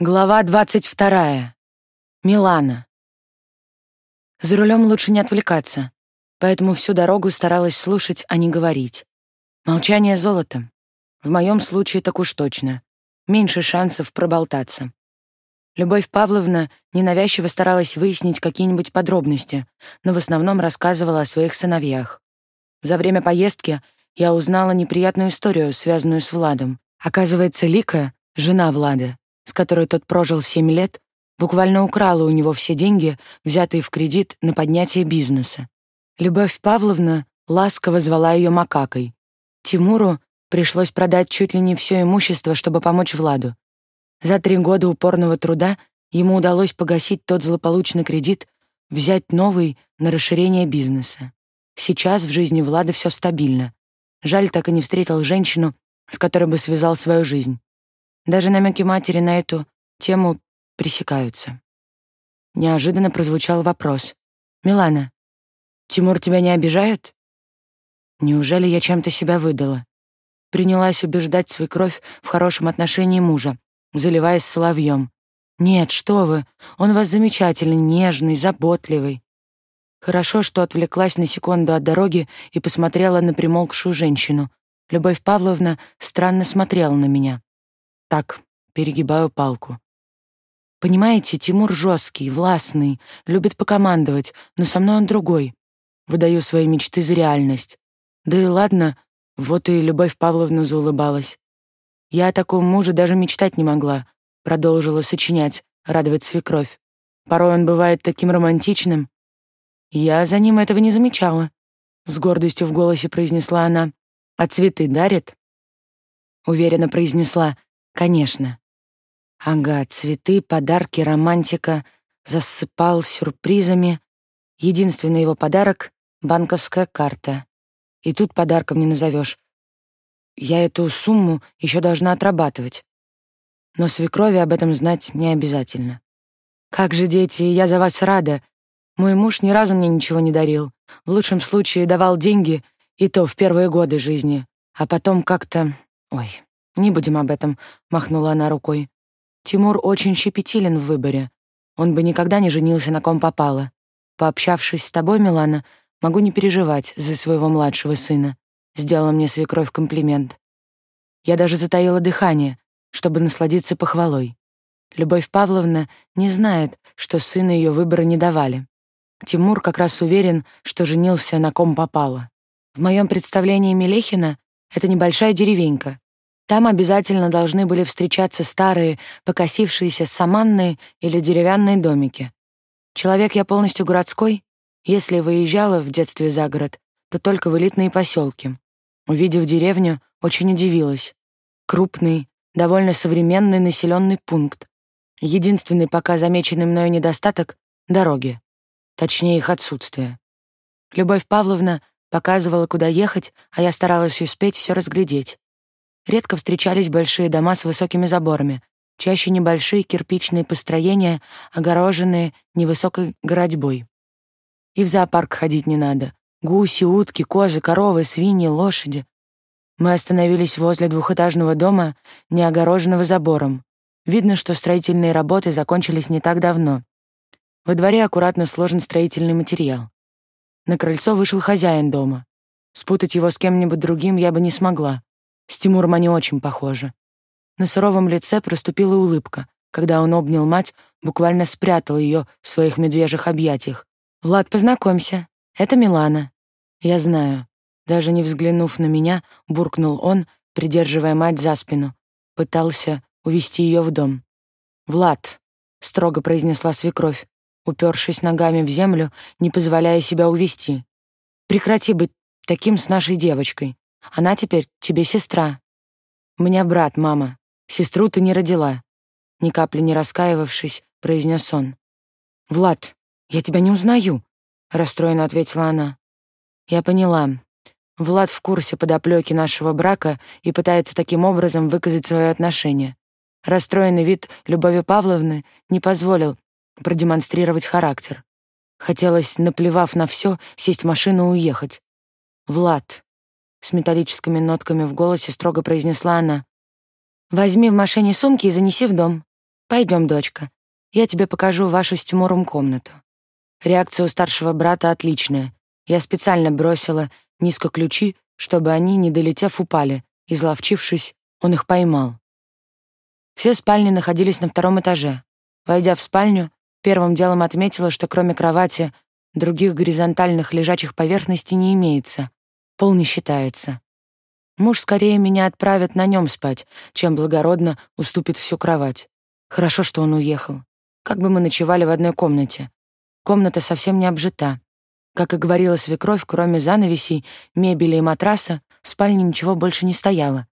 Глава двадцать вторая. Милана. За рулем лучше не отвлекаться, поэтому всю дорогу старалась слушать, а не говорить. Молчание золотом. В моем случае так уж точно. Меньше шансов проболтаться. Любовь Павловна ненавязчиво старалась выяснить какие-нибудь подробности, но в основном рассказывала о своих сыновьях. За время поездки я узнала неприятную историю, связанную с Владом. Оказывается, Лика, жена Влада, которой тот прожил семь лет, буквально украла у него все деньги, взятые в кредит на поднятие бизнеса. Любовь Павловна ласково звала ее макакой. Тимуру пришлось продать чуть ли не все имущество, чтобы помочь Владу. За три года упорного труда ему удалось погасить тот злополучный кредит, взять новый на расширение бизнеса. Сейчас в жизни Влада все стабильно. Жаль, так и не встретил женщину, с которой бы связал свою жизнь. Даже намеки матери на эту тему пресекаются. Неожиданно прозвучал вопрос. «Милана, Тимур тебя не обижает?» Неужели я чем-то себя выдала? Принялась убеждать свекровь в хорошем отношении мужа, заливаясь соловьем. «Нет, что вы, он вас замечательный, нежный, заботливый». Хорошо, что отвлеклась на секунду от дороги и посмотрела на примолкшую женщину. Любовь Павловна странно смотрела на меня. Так, перегибаю палку. Понимаете, Тимур жесткий, властный, любит покомандовать, но со мной он другой. Выдаю свои мечты за реальность. Да и ладно, вот и Любовь Павловна заулыбалась. Я о таком муже даже мечтать не могла, продолжила сочинять, радовать свекровь. Порой он бывает таким романтичным. Я за ним этого не замечала, с гордостью в голосе произнесла она. А цветы дарит? Уверенно произнесла, Конечно. Ага, цветы, подарки, романтика. Засыпал сюрпризами. Единственный его подарок — банковская карта. И тут подарком не назовешь. Я эту сумму еще должна отрабатывать. Но свекрови об этом знать не обязательно. Как же, дети, я за вас рада. Мой муж ни разу мне ничего не дарил. В лучшем случае давал деньги, и то в первые годы жизни. А потом как-то... Ой, «Не будем об этом», — махнула она рукой. «Тимур очень щепетилен в выборе. Он бы никогда не женился на ком попало. Пообщавшись с тобой, Милана, могу не переживать за своего младшего сына», — сделала мне свекровь комплимент. Я даже затаила дыхание, чтобы насладиться похвалой. Любовь Павловна не знает, что сына ее выбора не давали. Тимур как раз уверен, что женился на ком попало. В моем представлении Мелехина — это небольшая деревенька, там обязательно должны были встречаться старые, покосившиеся саманные или деревянные домики. Человек я полностью городской. Если выезжала в детстве за город, то только в элитные поселки. Увидев деревню, очень удивилась. Крупный, довольно современный населенный пункт. Единственный пока замеченный мною недостаток — дороги. Точнее, их отсутствие. Любовь Павловна показывала, куда ехать, а я старалась успеть все разглядеть. Редко встречались большие дома с высокими заборами, чаще небольшие кирпичные построения, огороженные невысокой городьбой. И в зоопарк ходить не надо. Гуси, утки, козы, коровы, свиньи, лошади. Мы остановились возле двухэтажного дома, не огороженного забором. Видно, что строительные работы закончились не так давно. Во дворе аккуратно сложен строительный материал. На крыльцо вышел хозяин дома. Спутать его с кем-нибудь другим я бы не смогла. С Тимуром они очень похожи. На суровом лице проступила улыбка, когда он обнял мать, буквально спрятал ее в своих медвежьих объятиях. «Влад, познакомься. Это Милана». «Я знаю». Даже не взглянув на меня, буркнул он, придерживая мать за спину. Пытался увести ее в дом. «Влад», — строго произнесла свекровь, упершись ногами в землю, не позволяя себя увести. «Прекрати быть таким с нашей девочкой. Она теперь тебе сестра. У меня брат, мама. Сестру ты не родила. Ни капли не раскаивавшись, произнес он. Влад, я тебя не узнаю, расстроенно ответила она. Я поняла. Влад в курсе подоплеки нашего брака и пытается таким образом выказать свое отношение. Расстроенный вид Любови Павловны не позволил продемонстрировать характер. Хотелось, наплевав на все, сесть в машину и уехать. «Влад, с металлическими нотками в голосе строго произнесла она. «Возьми в машине сумки и занеси в дом. Пойдем, дочка. Я тебе покажу вашу с Тимуром комнату. Реакция у старшего брата отличная. Я специально бросила низко ключи, чтобы они, не долетев, упали. Изловчившись, он их поймал. Все спальни находились на втором этаже. Войдя в спальню, первым делом отметила, что кроме кровати других горизонтальных лежачих поверхностей не имеется. Пол не считается. Муж скорее меня отправит на нем спать, чем благородно уступит всю кровать. Хорошо, что он уехал. Как бы мы ночевали в одной комнате. Комната совсем не обжита. Как и говорила свекровь, кроме занавесей, мебели и матраса, в спальне ничего больше не стояло.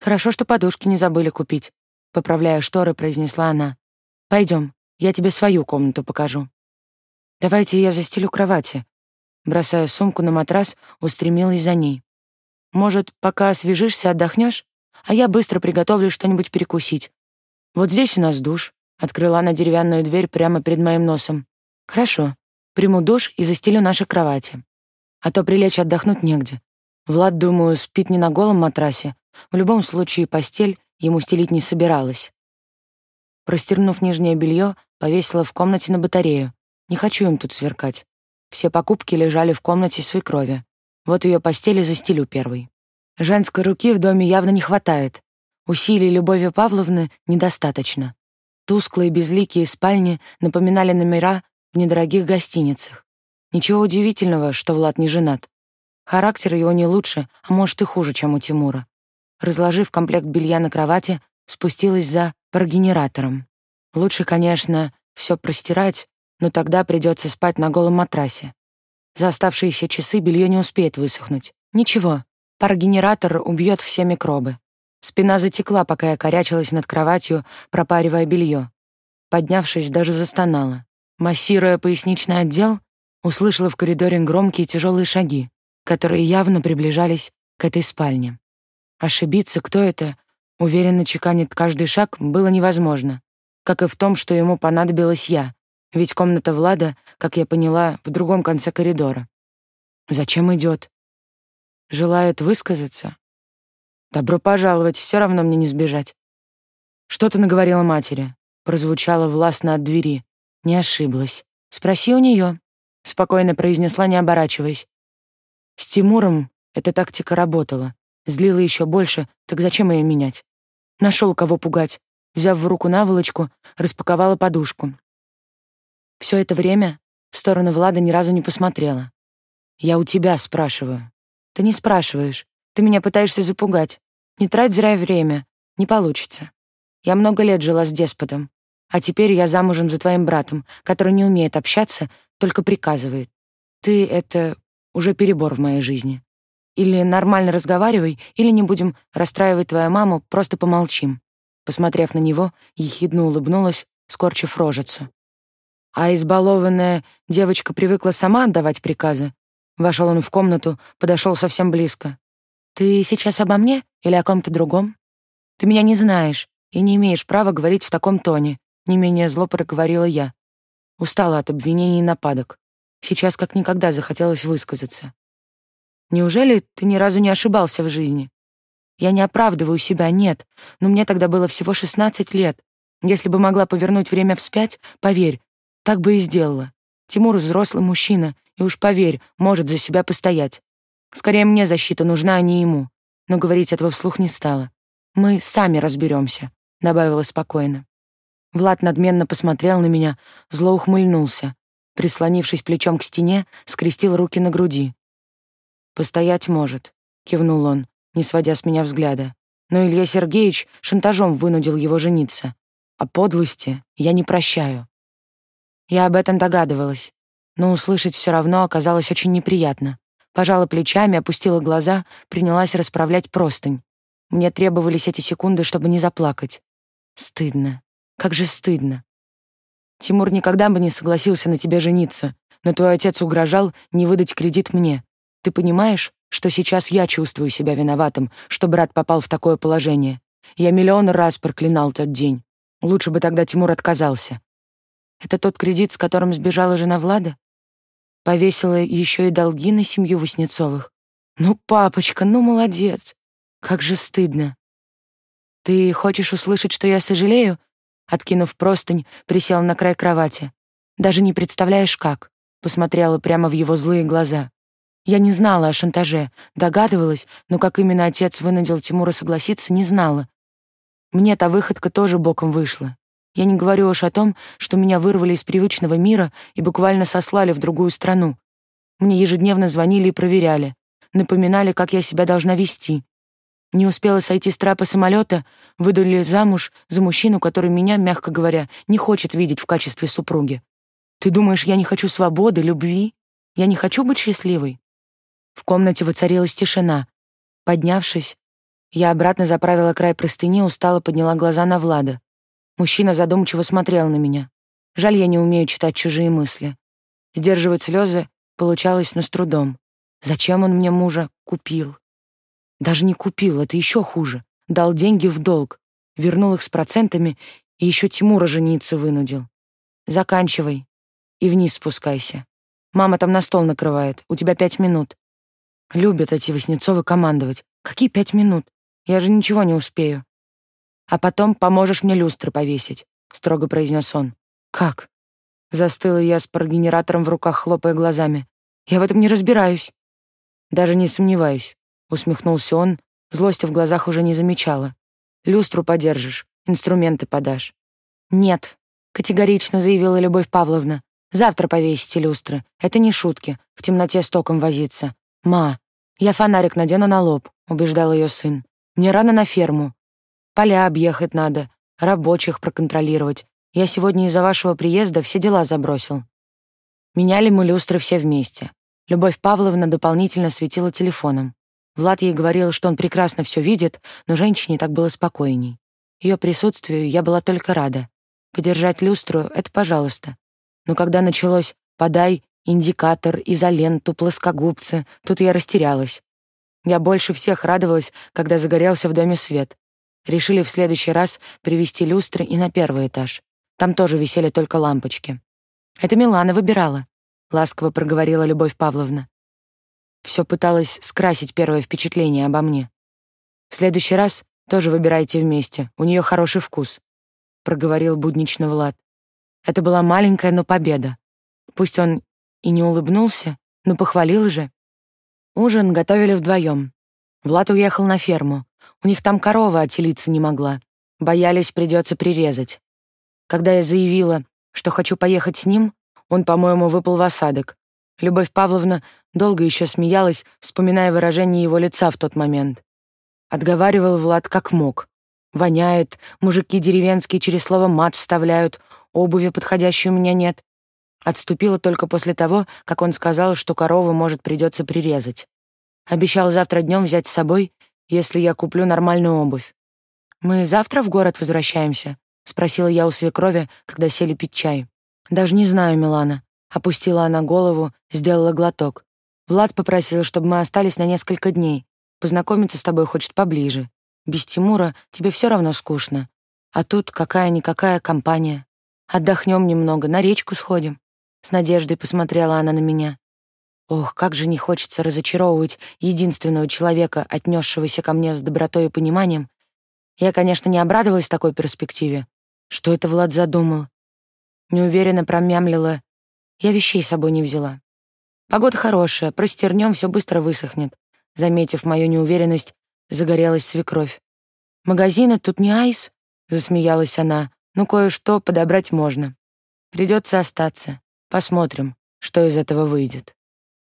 «Хорошо, что подушки не забыли купить», — поправляя шторы, произнесла она. Пойдем, я тебе свою комнату покажу. Давайте я застелю кровати. Бросая сумку на матрас, устремилась за ней. Может, пока освежишься, отдохнешь, а я быстро приготовлю что-нибудь перекусить. Вот здесь у нас душ. Открыла она деревянную дверь прямо перед моим носом. Хорошо. Приму душ и застелю наши кровати. А то прилечь отдохнуть негде. Влад, думаю, спит не на голом матрасе. В любом случае постель ему стелить не собиралась. Простернув нижнее белье, повесила в комнате на батарею. Не хочу им тут сверкать. Все покупки лежали в комнате свекрови. Вот ее постели застелю первой. Женской руки в доме явно не хватает. Усилий Любови Павловны недостаточно. Тусклые безликие спальни напоминали номера в недорогих гостиницах. Ничего удивительного, что Влад не женат. Характер его не лучше, а может и хуже, чем у Тимура. Разложив комплект белья на кровати, спустилась за парогенератором. Лучше, конечно, все простирать, но тогда придется спать на голом матрасе. За оставшиеся часы белье не успеет высохнуть. Ничего, парогенератор убьет все микробы. Спина затекла, пока я корячилась над кроватью, пропаривая белье. Поднявшись, даже застонала. Массируя поясничный отдел, услышала в коридоре громкие тяжелые шаги, которые явно приближались к этой спальне. Ошибиться, кто это, Уверенно чеканит каждый шаг было невозможно, как и в том, что ему понадобилась я, ведь комната Влада, как я поняла, в другом конце коридора. Зачем идет? Желает высказаться? Добро пожаловать, все равно мне не сбежать. Что ты наговорила матери? Прозвучало властно от двери. Не ошиблась. Спроси у нее. Спокойно произнесла, не оборачиваясь. С Тимуром эта тактика работала. Злила еще больше, так зачем ее менять? Нашел кого пугать. Взяв в руку наволочку, распаковала подушку. Все это время в сторону Влада ни разу не посмотрела. «Я у тебя спрашиваю». «Ты не спрашиваешь. Ты меня пытаешься запугать. Не трать зря время. Не получится. Я много лет жила с деспотом. А теперь я замужем за твоим братом, который не умеет общаться, только приказывает. Ты — это уже перебор в моей жизни. Или нормально разговаривай, или не будем расстраивать твою маму, просто помолчим». Посмотрев на него, ехидно улыбнулась, скорчив рожицу. А избалованная девочка привыкла сама отдавать приказы. Вошел он в комнату, подошел совсем близко. «Ты сейчас обо мне или о ком-то другом? Ты меня не знаешь и не имеешь права говорить в таком тоне», не менее зло проговорила я. Устала от обвинений и нападок. Сейчас как никогда захотелось высказаться. Неужели ты ни разу не ошибался в жизни? Я не оправдываю себя, нет, но мне тогда было всего 16 лет. Если бы могла повернуть время вспять, поверь, так бы и сделала. Тимур взрослый мужчина, и уж поверь, может за себя постоять. Скорее мне защита нужна, а не ему. Но говорить этого вслух не стала. Мы сами разберемся, добавила спокойно. Влад надменно посмотрел на меня, зло ухмыльнулся. Прислонившись плечом к стене, скрестил руки на груди. «Постоять может», — кивнул он, не сводя с меня взгляда. Но Илья Сергеевич шантажом вынудил его жениться. А подлости я не прощаю. Я об этом догадывалась, но услышать все равно оказалось очень неприятно. Пожала плечами, опустила глаза, принялась расправлять простынь. Мне требовались эти секунды, чтобы не заплакать. Стыдно. Как же стыдно. Тимур никогда бы не согласился на тебя жениться, но твой отец угрожал не выдать кредит мне. Ты понимаешь, что сейчас я чувствую себя виноватым, что брат попал в такое положение? Я миллион раз проклинал тот день. Лучше бы тогда Тимур отказался. Это тот кредит, с которым сбежала жена Влада? Повесила еще и долги на семью Васнецовых. Ну, папочка, ну молодец. Как же стыдно. Ты хочешь услышать, что я сожалею? Откинув простынь, присела на край кровати. «Даже не представляешь, как», — посмотрела прямо в его злые глаза. Я не знала о шантаже, догадывалась, но как именно отец вынудил Тимура согласиться, не знала. Мне та выходка тоже боком вышла. Я не говорю уж о том, что меня вырвали из привычного мира и буквально сослали в другую страну. Мне ежедневно звонили и проверяли, напоминали, как я себя должна вести. Не успела сойти с трапа самолета, выдали замуж за мужчину, который меня, мягко говоря, не хочет видеть в качестве супруги. Ты думаешь, я не хочу свободы, любви? Я не хочу быть счастливой? В комнате воцарилась тишина. Поднявшись, я обратно заправила край простыни, устало подняла глаза на Влада. Мужчина задумчиво смотрел на меня. Жаль, я не умею читать чужие мысли. Сдерживать слезы получалось, но с трудом. Зачем он мне мужа купил? Даже не купил, это еще хуже. Дал деньги в долг, вернул их с процентами и еще Тимура жениться вынудил. Заканчивай и вниз спускайся. Мама там на стол накрывает, у тебя пять минут. Любят эти Васнецовы командовать. Какие пять минут? Я же ничего не успею. А потом поможешь мне люстры повесить», — строго произнес он. «Как?» Застыла я с парогенератором в руках, хлопая глазами. «Я в этом не разбираюсь». «Даже не сомневаюсь», — усмехнулся он, злости в глазах уже не замечала. «Люстру подержишь, инструменты подашь». «Нет», — категорично заявила Любовь Павловна. «Завтра повесите люстры. Это не шутки, в темноте с током возиться. Ма, я фонарик надену на лоб», — убеждал ее сын. «Мне рано на ферму. Поля объехать надо, рабочих проконтролировать. Я сегодня из-за вашего приезда все дела забросил. Меняли мы люстры все вместе. Любовь Павловна дополнительно светила телефоном. Влад ей говорил, что он прекрасно все видит, но женщине так было спокойней. Ее присутствию я была только рада. Подержать люстру — это пожалуйста. Но когда началось «подай индикатор, изоленту, плоскогубцы», тут я растерялась. Я больше всех радовалась, когда загорелся в доме свет. Решили в следующий раз привезти люстры и на первый этаж. Там тоже висели только лампочки. «Это Милана выбирала», — ласково проговорила Любовь Павловна. Все пыталась скрасить первое впечатление обо мне. «В следующий раз тоже выбирайте вместе, у нее хороший вкус», — проговорил буднично Влад. Это была маленькая, но победа. Пусть он и не улыбнулся, но похвалил же. Ужин готовили вдвоем. Влад уехал на ферму, у них там корова отелиться не могла. Боялись, придется прирезать. Когда я заявила, что хочу поехать с ним, он, по-моему, выпал в осадок. Любовь Павловна долго еще смеялась, вспоминая выражение его лица в тот момент. Отговаривал Влад как мог. Воняет, мужики деревенские через слово «мат» вставляют, обуви подходящей у меня нет. Отступила только после того, как он сказал, что корову, может, придется прирезать. Обещал завтра днем взять с собой если я куплю нормальную обувь. «Мы завтра в город возвращаемся?» — спросила я у свекрови, когда сели пить чай. «Даже не знаю, Милана». Опустила она голову, сделала глоток. «Влад попросил, чтобы мы остались на несколько дней. Познакомиться с тобой хочет поближе. Без Тимура тебе все равно скучно. А тут какая-никакая компания. Отдохнем немного, на речку сходим». С надеждой посмотрела она на меня. Ох, как же не хочется разочаровывать единственного человека, отнесшегося ко мне с добротой и пониманием. Я, конечно, не обрадовалась такой перспективе. Что это Влад задумал? Неуверенно промямлила. Я вещей с собой не взяла. Погода хорошая, простернем, все быстро высохнет. Заметив мою неуверенность, загорелась свекровь. «Магазины тут не айс?» — засмеялась она. «Ну, кое-что подобрать можно. Придется остаться. Посмотрим, что из этого выйдет».